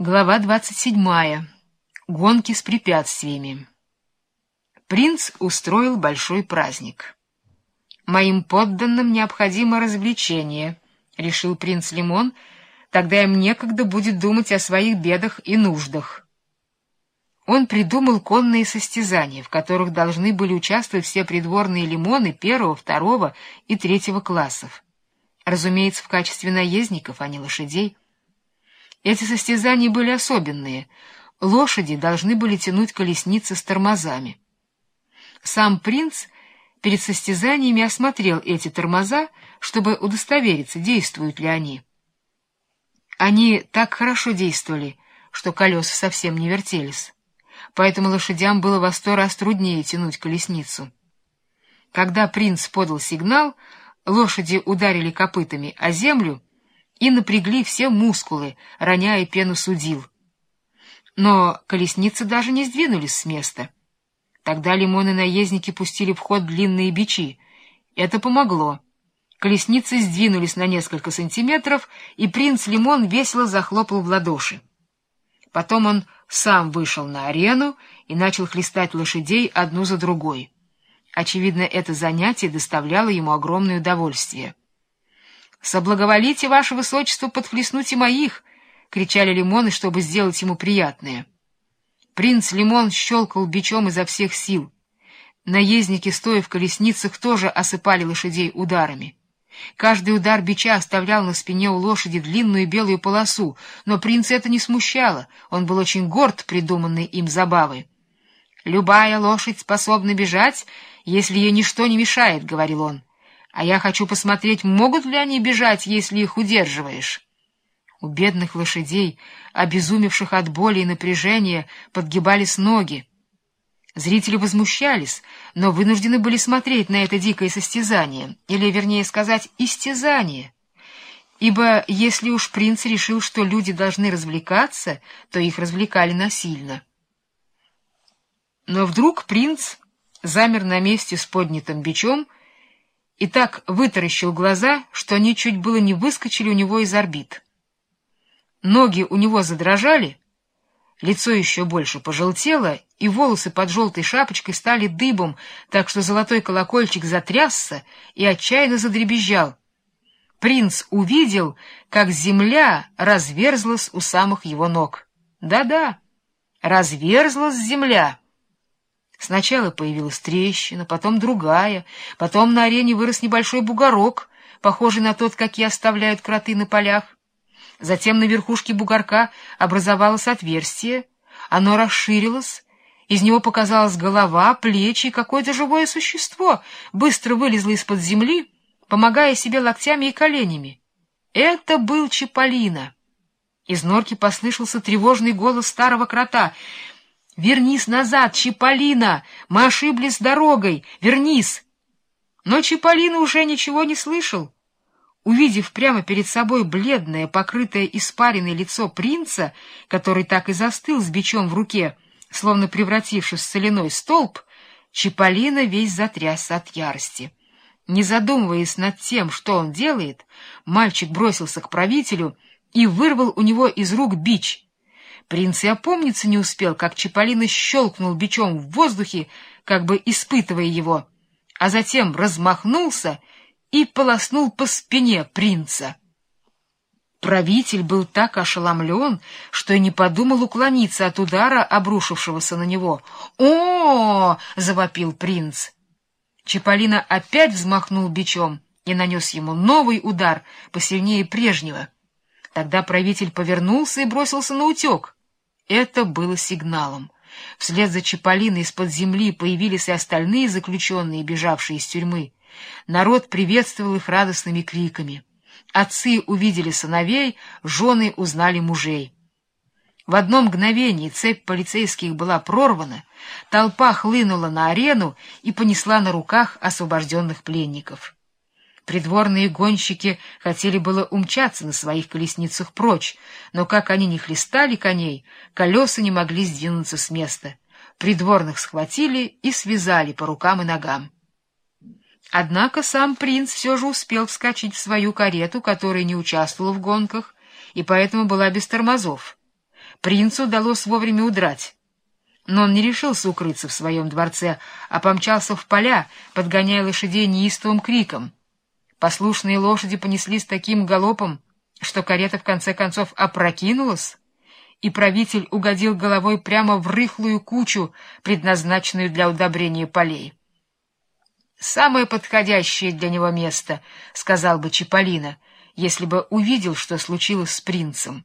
Глава 27. Гонки с препятствиями. Принц устроил большой праздник. «Моим подданным необходимо развлечение», — решил принц Лимон, — «тогда им некогда будет думать о своих бедах и нуждах». Он придумал конные состязания, в которых должны были участвовать все придворные лимоны первого, второго и третьего классов. Разумеется, в качестве наездников, а не лошадей — эти состязания были особенные. Лошади должны были тянуть колесницы с тормозами. Сам принц перед состязаниями осмотрел эти тормоза, чтобы удостовериться, действуют ли они. Они так хорошо действовали, что колеса совсем не вертелись, поэтому лошадям было во сто раз труднее тянуть колесницу. Когда принц подал сигнал, лошади ударили копытами о землю, и напрягли все мускулы, роняя пену судил. Но колесницы даже не сдвинулись с места. Тогда лимоны-наездники пустили в ход длинные бичи. Это помогло. Колесницы сдвинулись на несколько сантиметров, и принц Лимон весело захлопал в ладоши. Потом он сам вышел на арену и начал хлестать лошадей одну за другой. Очевидно, это занятие доставляло ему огромное удовольствие. «Соблаговолите, ваше высочество, подхлестнуть и моих!» — кричали лимоны, чтобы сделать ему приятное. Принц Лимон щелкал бичом изо всех сил. Наездники, стоя в колесницах, тоже осыпали лошадей ударами. Каждый удар бича оставлял на спине у лошади длинную белую полосу, но принца это не смущало, он был очень горд придуманной им забавой. «Любая лошадь способна бежать, если ей ничто не мешает», — говорил он а я хочу посмотреть, могут ли они бежать, если их удерживаешь. У бедных лошадей, обезумевших от боли и напряжения, подгибались ноги. Зрители возмущались, но вынуждены были смотреть на это дикое состязание, или, вернее сказать, истязание. Ибо если уж принц решил, что люди должны развлекаться, то их развлекали насильно. Но вдруг принц замер на месте с поднятым бичом, и так вытаращил глаза, что они чуть было не выскочили у него из орбит. Ноги у него задрожали, лицо еще больше пожелтело, и волосы под желтой шапочкой стали дыбом, так что золотой колокольчик затрясся и отчаянно задребезжал. Принц увидел, как земля разверзлась у самых его ног. Да-да, разверзлась земля. Сначала появилась трещина, потом другая, потом на арене вырос небольшой бугорок, похожий на тот, какие оставляют кроты на полях. Затем на верхушке бугорка образовалось отверстие, оно расширилось, из него показалась голова, плечи и какое-то живое существо быстро вылезло из-под земли, помогая себе локтями и коленями. Это был Чиполлино. Из норки послышался тревожный голос старого крота — «Вернись назад, Чиполлино! Мы ошиблись дорогой! Вернись!» Но Чиполлино уже ничего не слышал. Увидев прямо перед собой бледное, покрытое испаренное лицо принца, который так и застыл с бичом в руке, словно превратившись в соляной столб, Чиполлино весь затрясся от ярости. Не задумываясь над тем, что он делает, мальчик бросился к правителю и вырвал у него из рук бич — Принц и опомниться не успел, как Чаполина щелкнул бичом в воздухе, как бы испытывая его, а затем размахнулся и полоснул по спине принца. Правитель был так ошеломлен, что и не подумал уклониться от удара, обрушившегося на него. «О!» — завопил принц. Чаполина опять взмахнул бичом и нанес ему новый удар, посильнее прежнего. Тогда правитель повернулся и бросился на утек. Это было сигналом. Вслед за Чаполиной из-под земли появились и остальные заключенные, бежавшие из тюрьмы. Народ приветствовал их радостными криками. Отцы увидели сыновей, жены узнали мужей. В одно мгновение цепь полицейских была прорвана, толпа хлынула на арену и понесла на руках освобожденных пленников. Придворные гонщики хотели было умчаться на своих колесницах прочь, но как они не хлестали коней, колеса не могли сдвинуться с места. Придворных схватили и связали по рукам и ногам. Однако сам принц все же успел вскочить в свою карету, которая не участвовала в гонках, и поэтому была без тормозов. Принцу удалось вовремя удрать. Но он не решился укрыться в своем дворце, а помчался в поля, подгоняя лошадей неистовым криком. Послушные лошади понеслись таким галопом, что карета в конце концов опрокинулась, и правитель угодил головой прямо в рыхлую кучу, предназначенную для удобрения полей. «Самое подходящее для него место», — сказал бы Чиполлино, если бы увидел, что случилось с принцем.